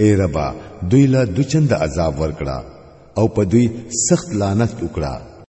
اے ربا دوی له دوچند عذاب ورکړه او په دوی سخت لعنت وکړه